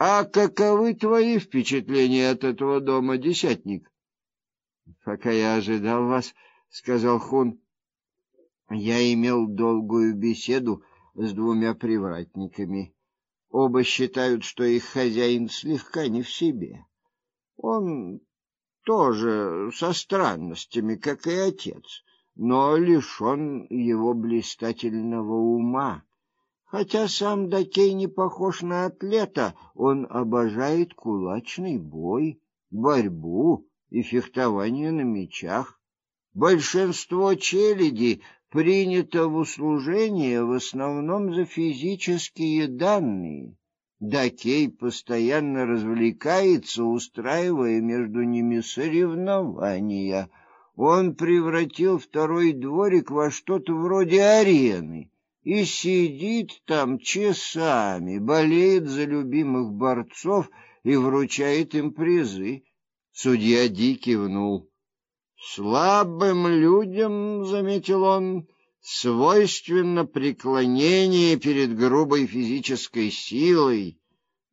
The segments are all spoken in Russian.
А каковы твои впечатления от этого дома, десятник? Пока я ожидал вас, сказал Хун, я имел долгую беседу с двумя привратниками. Оба считают, что их хозяин слегка не в себе. Он тоже со странностями, как и отец, но лишен его блистательного ума. Хотя сам Дакей не похож на атлета, он обожает кулачный бой, борьбу и фехтование на мечах. Большинство челяди принято в услужение в основном за физические данные. Дакей постоянно развлекается, устраивая между ними соревнования. Он превратил второй дворик во что-то вроде арены и сидит там часами, болеет за любимых борцов и вручает им призы. Судья Ди кивнул. Слабым людям, заметил он, свойственно преклонение перед грубой физической силой.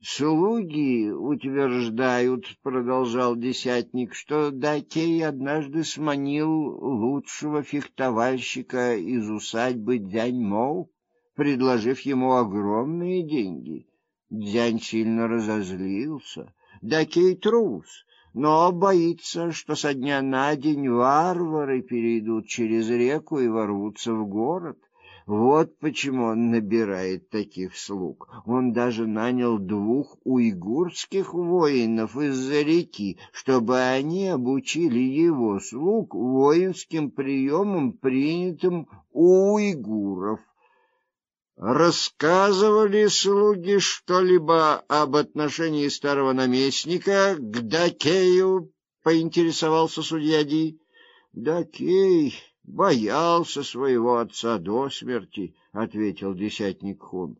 Слуги утверждают, продолжал десятник, что Дакей однажды сманил лучшего фехтовальщика из усадьбы Дяньмоу, предложив ему огромные деньги. Дзянь сильно разозлился. Дакей трус, но боится, что со дня на день варвары перейдут через реку и ворвутся в город. Вот почему он набирает таких слуг. Он даже нанял двух уйгурских воинов из-за реки, чтобы они обучили его слуг воинским приемам, принятым у уйгуров. Рассказывали слуги что-либо об отношении старого наместника к Дакею, поинтересовался судья Ди. Дакей боялся своего отца до смерти, ответил десятник Хун.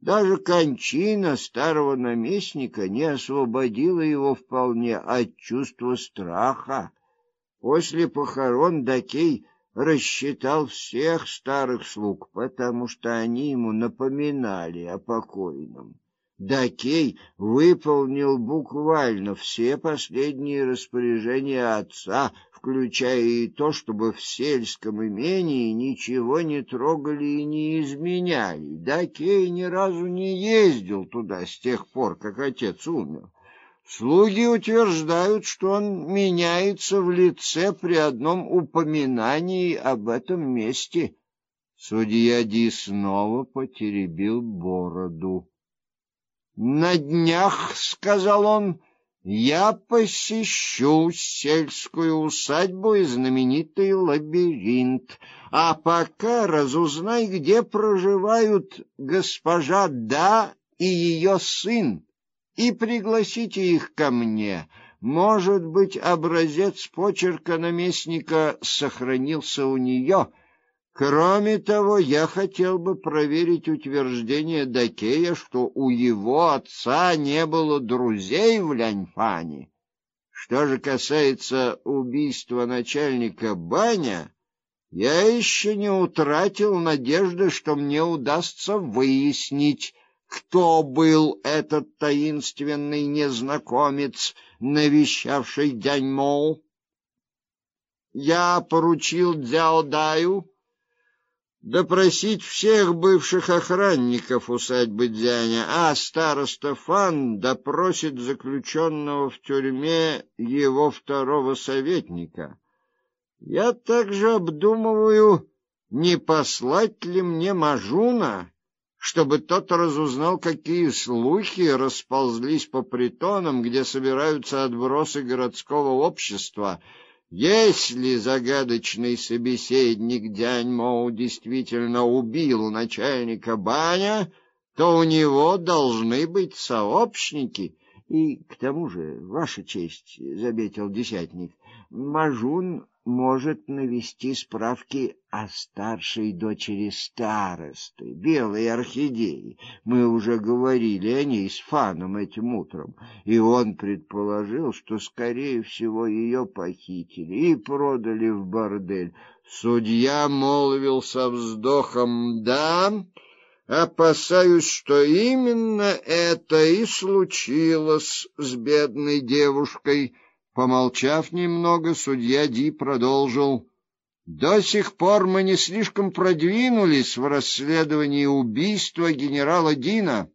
Даже кончина старого наместника не освободила его вполне от чувства страха. После похорон Дакей рассчитал всех старых слуг, потому что они ему напоминали о покойном. Дакей выполнил буквально все последние распоряжения отца, включая и то, чтобы в сельском имении ничего не трогали и не изменяли. Дакей ни разу не ездил туда с тех пор, как отец умер. Слуги утверждают, что он меняется в лице при одном упоминании об этом месте. Судья Ди снова потеребил бороду. На днях, сказал он, я посещу сельскую усадьбу и знаменитый лабиринт. А пока разузнай, где проживают госпожа Да и ее сын и пригласите их ко мне. Может быть, образец почерка наместника сохранился у нее. Кроме того, я хотел бы проверить утверждение Дакея, что у его отца не было друзей в Ляньфане. Что же касается убийства начальника Баня, я еще не утратил надежды, что мне удастся выяснить, кто был этот таинственный незнакомец, навещавший Дяньмо? Я поручил Дзяо Даю допросить всех бывших охранников усадьбы Дзяня, а староста Фан допросит заключенного в тюрьме его второго советника. Я также обдумываю, не послать ли мне Мажуна чтобы тот разузнал, какие слухи расползлись по притонам, где собираются отбросы городского общества. Если загадочный собеседник Дянь Моу действительно убил начальника баня, то у него должны быть сообщники. И к тому же, ваша честь, заметил десятник, Мажун может навести справки о старшей дочери старосты, белой орхидеи. Мы уже говорили о ней с Фаном этим утром, и он предположил, что скорее всего ее похитили и продали в бордель. Судья молвил со вздохом: "Да, Опасаюсь, что именно это и случилось с бедной девушкой. Помолчав немного, судья Ди продолжил: До сих пор мы не слишком продвинулись в расследовании убийства генерала Дина.